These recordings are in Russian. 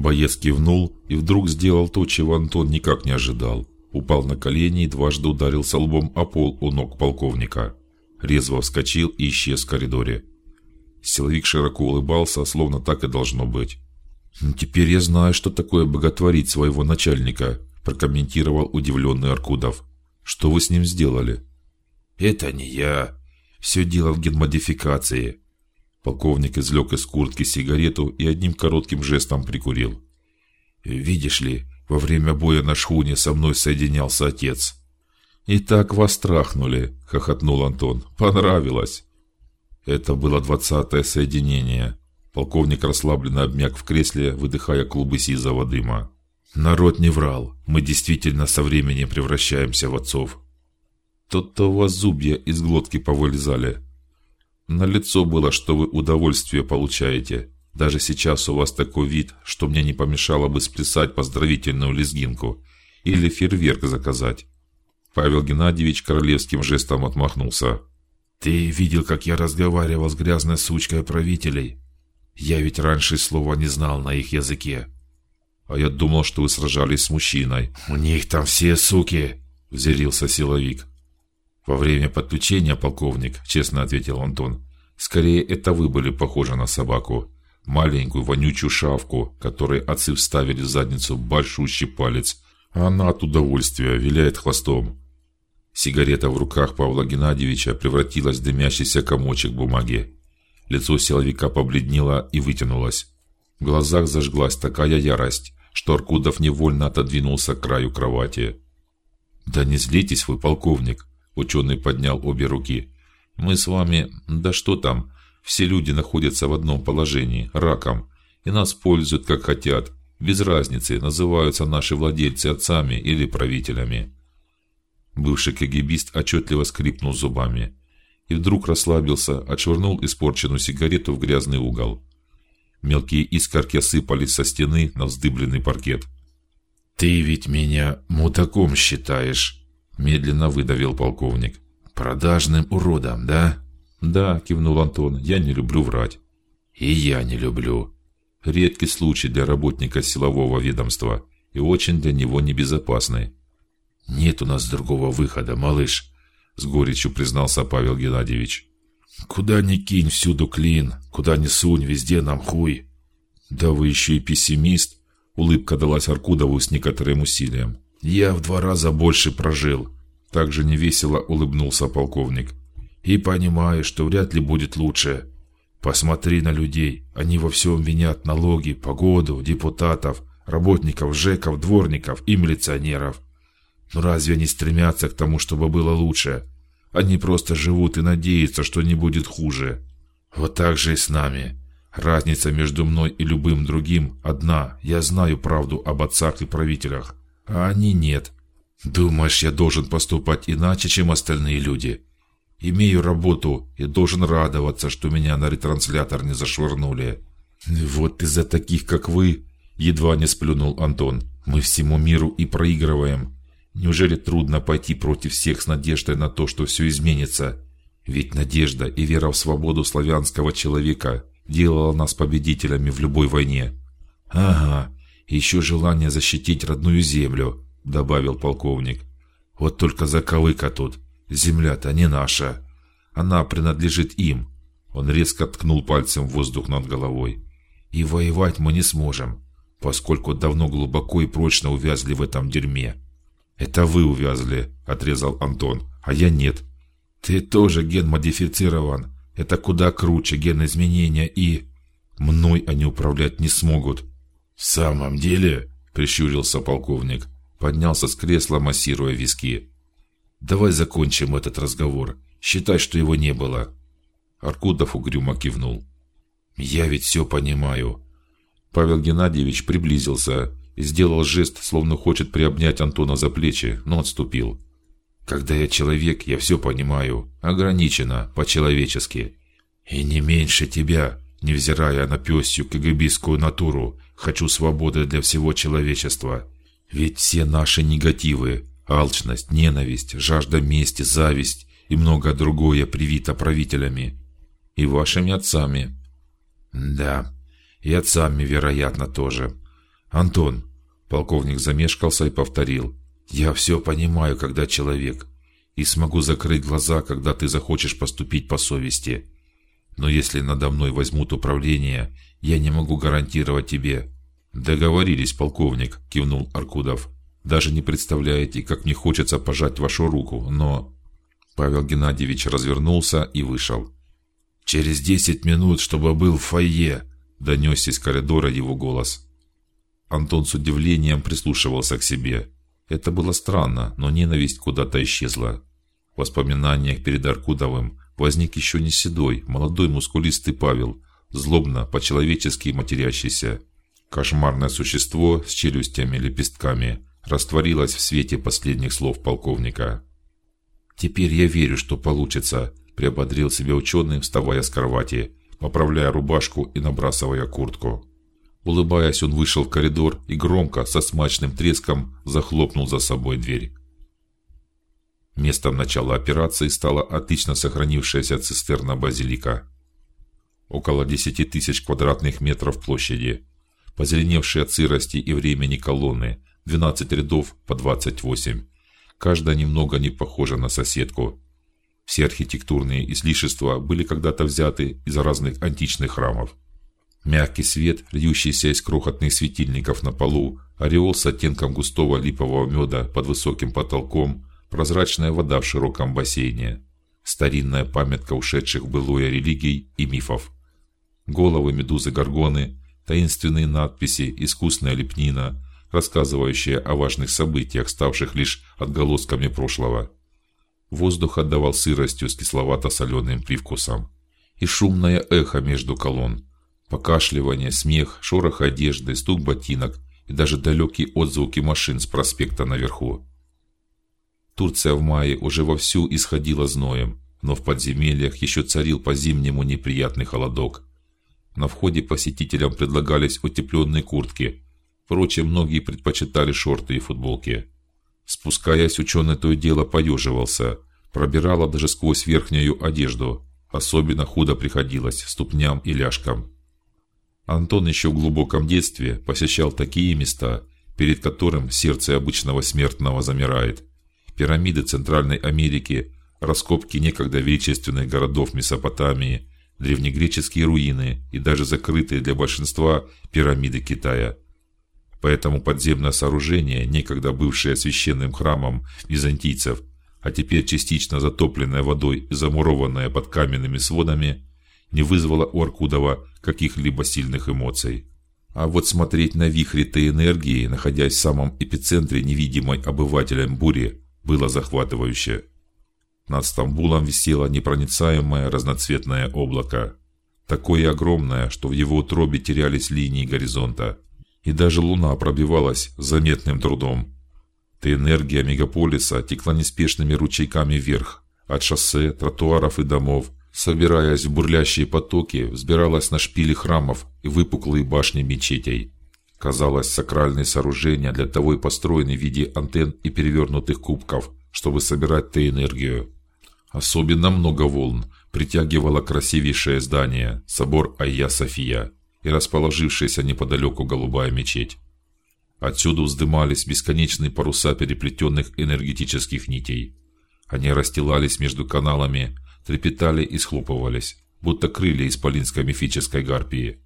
Боец кивнул и вдруг сделал то, чего Антон никак не ожидал. Упал на колени и дважды ударился лбом о пол у ног полковника. Резво вскочил и исчез в коридоре. Силовик широко улыбался, словно так и должно быть. Теперь я знаю, что такое боготворить своего начальника, прокомментировал удивленный Аркудов. Что вы с ним сделали? Это не я. Все дело в генмодификации. Полковник извлек из куртки сигарету и одним коротким жестом прикурил. Видишь ли, во время боя на шхуне со мной соединялся отец. И так вас трахнули, хохотнул Антон. Понравилось. Это было двадцатое соединение. Полковник расслабленно обмяк в кресле, выдыхая клубы сизого дыма. Народ не врал. Мы действительно со временем превращаемся в отцов. Тот-то у вас зубья из глотки повылезали. На лицо было, что вы удовольствие получаете. Даже сейчас у вас такой вид, что мне не помешало бы сплясать поздравительную лезгинку или фейерверк заказать. Павел Геннадьевич королевским жестом отмахнулся. Ты видел, как я разговаривал с грязной сучкой правителей? Я ведь раньше слова не знал на их языке. А я думал, что вы сражались с мужчиной. У них там все суки, взъярился силовик. Во время подключения, полковник, честно ответил Антон. Скорее, это вы были похожи на собаку, маленькую вонючую шавку, которой отцы вставили в задницу большущий палец, а она от удовольствия виляет хвостом. Сигарета в руках Павла Геннадьевича превратилась в дымящийся комочек бумаги. Лицо силовика побледнело и вытянулось. В глазах зажглась такая ярость, что Аркудов невольно отодвинулся к краю кровати. Да не злитесь вы, полковник. Ученый поднял обе руки. Мы с вами, да что там, все люди находятся в одном положении, раком, и нас пользуют как хотят, без разницы, называются наши владельцы отцами или правителями. Бывший кегибист отчетливо скрипнул зубами и вдруг расслабился, отшвырнул испорченную сигарету в грязный угол. Мелкие искорки осыпались со стены на вздыбленный паркет. Ты ведь меня мудаком считаешь? Медленно выдавил полковник. Продажным уродом, да? Да, кивнул Антон. Я не люблю врать. И я не люблю. Редкий случай для работника силового ведомства и очень для него небезопасный. Нет у нас другого выхода, малыш, с горечью признался Павел Геннадьевич. Куда ни кинь, всюду клин, куда ни сунь, везде нам хуй. Да вы еще и пессимист. Улыбка далась Аркудову с некоторым усилием. Я в два раза больше прожил. Также невесело улыбнулся полковник. И понимаю, что вряд ли будет лучше. Посмотри на людей, они во всем винят налоги, погоду, депутатов, работников ЖЭКов, дворников и милиционеров. Но разве они стремятся к тому, чтобы было лучше? Они просто живут и надеются, что не будет хуже. Вот так же и с нами. Разница между мной и любым другим одна: я знаю правду об отцах и правителях, а они нет. Думаешь, я должен поступать иначе, чем остальные люди? Имею работу и должен радоваться, что меня на ретранслятор не зашвырнули. Вот из-за таких, как вы, едва не сплюнул Антон. Мы всему миру и проигрываем. Неужели трудно пойти против всех с надеждой на то, что все изменится? Ведь надежда и вера в свободу славянского человека делала нас победителями в любой войне. Ага, еще желание защитить родную землю, добавил полковник. Вот только заковыка тут. Земля-то не наша, она принадлежит им. Он резко ткнул пальцем в воздух над головой. И воевать мы не сможем, поскольку давно глубоко и прочно увязли в этом дерьме. Это вы увязли, отрезал Антон, а я нет. Ты тоже ген модифицирован. Это куда круче ген изменения и мной они управлять не смогут. В самом деле, прищурился полковник, поднялся с кресла, массируя виски. Давай закончим этот разговор. Считай, что его не было. Аркудов угрюмо кивнул. Я ведь все понимаю. Павел Геннадьевич приблизился сделал жест, словно хочет приобнять Антона за плечи, но отступил. Когда я человек, я все понимаю, ограничено, по-человечески, и не меньше тебя, невзирая на пёсью КГБскую натуру, хочу свободы для всего человечества. Ведь все наши негативы, алчность, ненависть, жажда мести, зависть и многое другое привито правителями и вашими отцами. Да, и отцами, вероятно, тоже. Антон, полковник замешкался и повторил: "Я все понимаю, когда человек, и смогу закрыть глаза, когда ты захочешь поступить по совести. Но если надо мной возьмут управление, я не могу гарантировать тебе". Договорились, полковник, кивнул Аркудов. Даже не представляете, как мне хочется пожать вашу руку, но Павел Геннадьевич развернулся и вышел. Через десять минут, чтобы был в фойе, донесся из коридора его голос. Антон с удивлением прислушивался к себе. Это было странно, но ненависть куда-то исчезла. В воспоминаниях перед Аркудовым возник еще не седой, молодой мускулистый Павел, злобно, по-человечески матерящийся. Кошмарное существо с челюстями лепестками растворилось в свете последних слов полковника. Теперь я верю, что получится, приободрил себя ученый, вставая с кровати, поправляя рубашку и набрасывая куртку. Улыбаясь, он вышел в коридор и громко, со смачным треском, захлопнул за собой дверь. Местом начала операции стала отлично сохранившаяся цистерна базилика. Около десяти тысяч квадратных метров площади, позеленевшие от сырости и времени колонны, 12 рядов по 28. Каждая немного не похожа на соседку. Все архитектурные излишества были когда-то взяты из разных античных храмов. Мягкий свет, льющийся из крохотных светильников на полу, ореол с оттенком густого липового меда под высоким потолком, прозрачная вода в широком бассейне, старинная памятка ушедших в былое религий и мифов, головы медузы горгоны, таинственные надписи, искусная лепнина, рассказывающая о важных событиях, ставших лишь отголосками прошлого. Воздух отдавал сыростью с кисловато-соленым привкусом и шумное эхо между колонн Покашливание, смех, шорох одежды, стук ботинок и даже далекие отзвуки машин с проспекта наверху. Турция в мае уже вовсю исходила зноем, но в подземельях еще царил по-зимнему неприятный холодок. На входе посетителям предлагались утепленные куртки. Впрочем, многие предпочитали шорты и футболки. Спускаясь, ученый то и дело поеживался, пробирало даже сквозь верхнюю одежду. Особенно худо приходилось ступням и ляжкам. Антон еще в глубоком детстве посещал такие места, перед которым сердце обычного смертного замирает: пирамиды Центральной Америки, раскопки некогда величественных городов Месопотамии, древнегреческие руины и даже закрытые для большинства пирамиды Китая. Поэтому подземное сооружение, некогда бывшее священным храмом византийцев, а теперь частично затопленное водой и замурованное под каменными сводами, не вызвало у Аркудова каких-либо сильных эмоций. А вот смотреть на вихри этой энергии, находясь в самом эпицентре невидимой обывателям бури, было захватывающе. Над Стамбулом висело непроницаемое разноцветное облако, такое огромное, что в его утробе терялись линии горизонта, и даже луна пробивалась заметным трудом. Та энергия мегаполиса текла неспешными ручейками вверх, от шоссе, тротуаров и домов собираясь в бурлящие потоки, взбиралась на шпили храмов и выпуклые башни мечетей. Казалось, сакральные сооружения для того и построены в виде антенн и перевернутых кубков, чтобы собирать ту энергию. Особенно много волн притягивало красивейшее здание собор Айя София и расположившаяся неподалеку голубая мечеть. Отсюда вздымались бесконечные паруса переплетенных энергетических нитей. Они расстилались между каналами, трепетали и схлопывались, будто крылья исполинской мифической гарпии.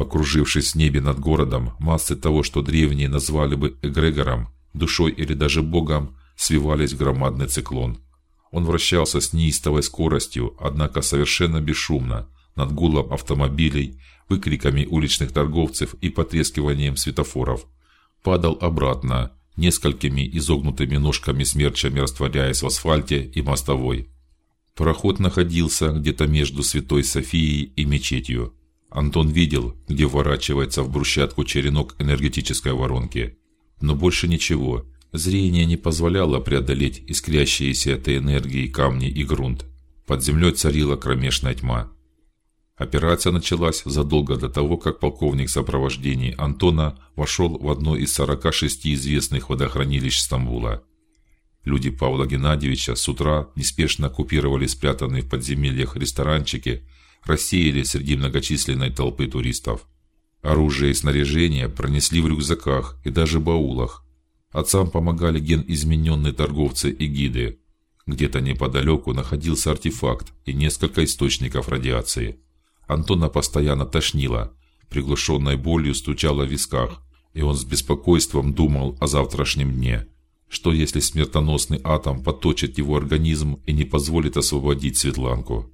Покружившись в небе над городом, массы того, что древние назвали бы эгрегором, душой или даже богом, свивались в громадный циклон. Он вращался с неистовой скоростью, однако совершенно бесшумно, над гулом автомобилей, выкриками уличных торговцев и потрескиванием светофоров. Падал обратно, несколькими изогнутыми ножками смерчами растворяясь в асфальте и мостовой. Пароход находился где-то между Святой Софией и мечетью. Антон видел, где ворачивается в брусчатку черенок энергетической воронки, но больше ничего. Зрение не позволяло преодолеть искрящиеся этой энергией камни и грунт. Под землей царила кромешная тьма. Операция началась задолго до того, как полковник в сопровождении Антона вошел в одно из 46 известных водохранилищ Стамбула. Люди Павла Геннадьевича с утра неспешно оккупировали спрятанные в подземельях ресторанчики, рассеяли среди многочисленной толпы туристов. Оружие и снаряжение пронесли в рюкзаках и даже баулах. Отцам помогали ген измененные торговцы и гиды. Где-то неподалеку находился артефакт и несколько источников радиации. Антона постоянно тошнило, приглушенной болью стучало в висках, и он с беспокойством думал о завтрашнем дне. Что если смертоносный атом поточит его организм и не позволит освободить Светланку?